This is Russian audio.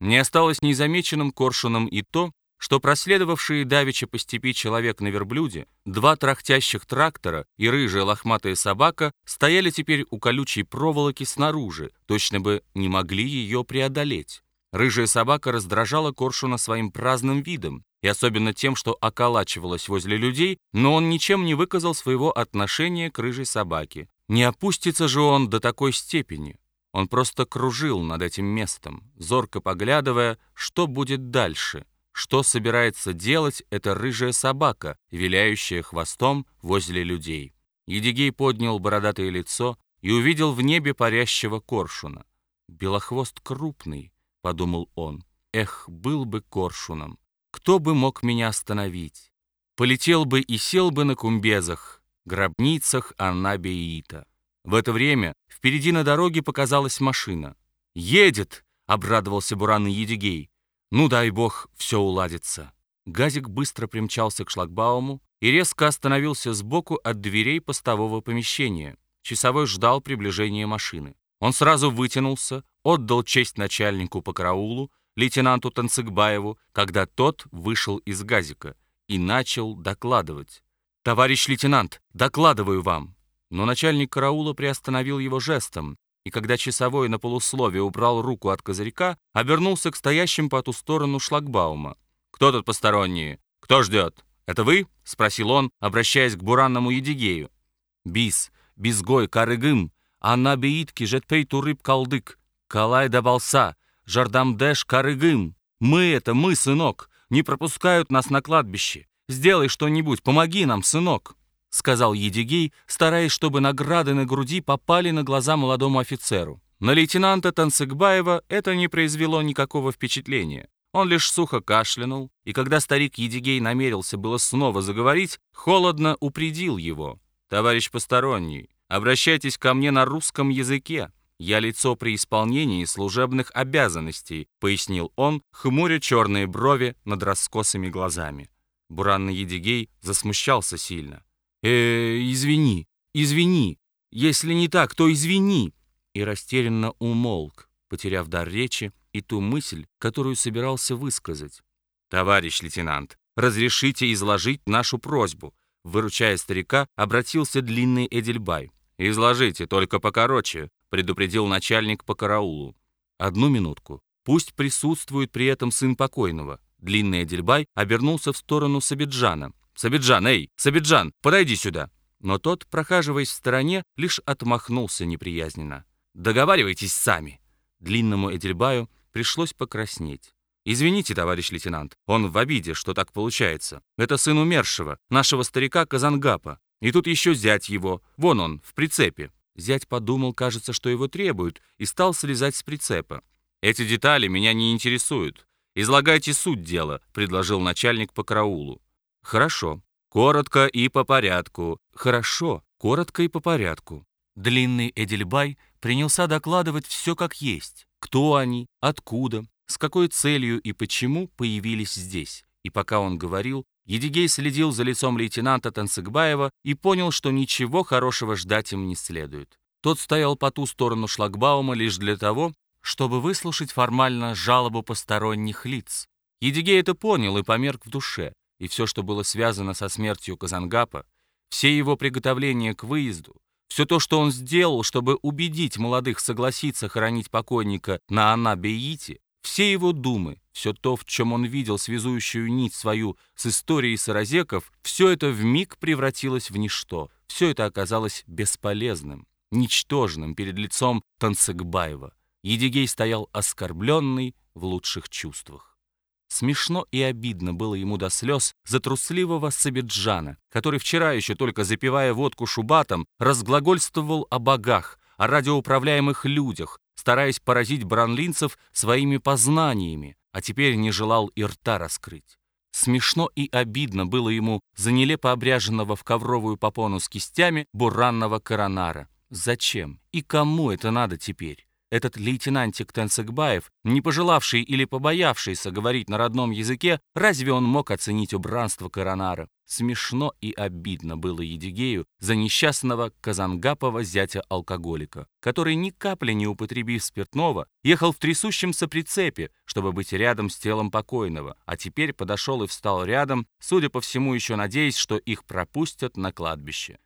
Не осталось незамеченным коршуном и то, что проследовавшие давеча по степи человек на верблюде, два трахтящих трактора и рыжая лохматая собака стояли теперь у колючей проволоки снаружи, точно бы не могли ее преодолеть. Рыжая собака раздражала Коршуна своим праздным видом, и особенно тем, что околачивалась возле людей, но он ничем не выказал своего отношения к рыжей собаке. Не опустится же он до такой степени. Он просто кружил над этим местом, зорко поглядывая, что будет дальше, что собирается делать эта рыжая собака, виляющая хвостом возле людей. Едигей поднял бородатое лицо и увидел в небе парящего коршуна. «Белохвост крупный», — подумал он, — «эх, был бы коршуном». Кто бы мог меня остановить? Полетел бы и сел бы на кумбезах, гробницах Аннабиита. В это время впереди на дороге показалась машина. «Едет!» — обрадовался Буран и Едигей. «Ну, дай бог, все уладится». Газик быстро примчался к шлагбауму и резко остановился сбоку от дверей постового помещения. Часовой ждал приближения машины. Он сразу вытянулся, отдал честь начальнику по караулу, лейтенанту Танцыгбаеву, когда тот вышел из газика и начал докладывать. «Товарищ лейтенант, докладываю вам!» Но начальник караула приостановил его жестом, и когда часовой на полусловие убрал руку от козырька, обернулся к стоящим по ту сторону шлагбаума. «Кто тут посторонние? Кто ждет? Это вы?» — спросил он, обращаясь к буранному Едигею. «Бис, бизгой, карыгым, анна беитки, жетпей турыб калдык, калай да балса, Жардамдеш Карыгым. Мы это, мы, сынок. Не пропускают нас на кладбище. Сделай что-нибудь, помоги нам, сынок», — сказал Едигей, стараясь, чтобы награды на груди попали на глаза молодому офицеру. На лейтенанта Танцыгбаева это не произвело никакого впечатления. Он лишь сухо кашлянул, и когда старик Едигей намерился было снова заговорить, холодно упредил его. «Товарищ посторонний, обращайтесь ко мне на русском языке. «Я лицо при исполнении служебных обязанностей», пояснил он, хмуря черные брови над раскосыми глазами. Буранный Едигей засмущался сильно. «Э, извини, извини, если не так, то извини!» И растерянно умолк, потеряв дар речи и ту мысль, которую собирался высказать. «Товарищ лейтенант, разрешите изложить нашу просьбу», выручая старика, обратился длинный Эдельбай. «Изложите, только покороче», — предупредил начальник по караулу. «Одну минутку. Пусть присутствует при этом сын покойного». Длинный Эдельбай обернулся в сторону Сабиджана. «Сабиджан, эй, Сабиджан, подойди сюда!» Но тот, прохаживаясь в стороне, лишь отмахнулся неприязненно. «Договаривайтесь сами!» Длинному Эдельбаю пришлось покраснеть. «Извините, товарищ лейтенант, он в обиде, что так получается. Это сын умершего, нашего старика Казангапа. И тут еще зять его, вон он, в прицепе. Зять подумал, кажется, что его требуют, и стал слезать с прицепа. «Эти детали меня не интересуют. Излагайте суть дела», — предложил начальник по караулу. «Хорошо. Коротко и по порядку. Хорошо. Коротко и по порядку». Длинный Эдельбай принялся докладывать все как есть. Кто они, откуда, с какой целью и почему появились здесь. И пока он говорил, Едигей следил за лицом лейтенанта Танцыгбаева и понял, что ничего хорошего ждать им не следует. Тот стоял по ту сторону шлагбаума лишь для того, чтобы выслушать формально жалобу посторонних лиц. Едигей это понял и померк в душе, и все, что было связано со смертью Казангапа, все его приготовления к выезду, все то, что он сделал, чтобы убедить молодых согласиться хоронить покойника на Анабеите, все его думы, все то, в чем он видел связующую нить свою с историей саразеков, все это вмиг превратилось в ничто. Все это оказалось бесполезным, ничтожным перед лицом Танцыгбаева. Едигей стоял оскорбленный в лучших чувствах. Смешно и обидно было ему до слез за трусливого Сабиджана, который вчера еще только запивая водку шубатом, разглагольствовал о богах, о радиоуправляемых людях, стараясь поразить бранлинцев своими познаниями, а теперь не желал и рта раскрыть. Смешно и обидно было ему за нелепо обряженного в ковровую попону с кистями буранного коронара. Зачем и кому это надо теперь? Этот лейтенантик Тенсекбаев, не пожелавший или побоявшийся говорить на родном языке, разве он мог оценить убранство Коронара? Смешно и обидно было Едигею за несчастного Казангапова зятя-алкоголика, который ни капли не употребив спиртного, ехал в трясущемся прицепе, чтобы быть рядом с телом покойного, а теперь подошел и встал рядом, судя по всему, еще надеясь, что их пропустят на кладбище.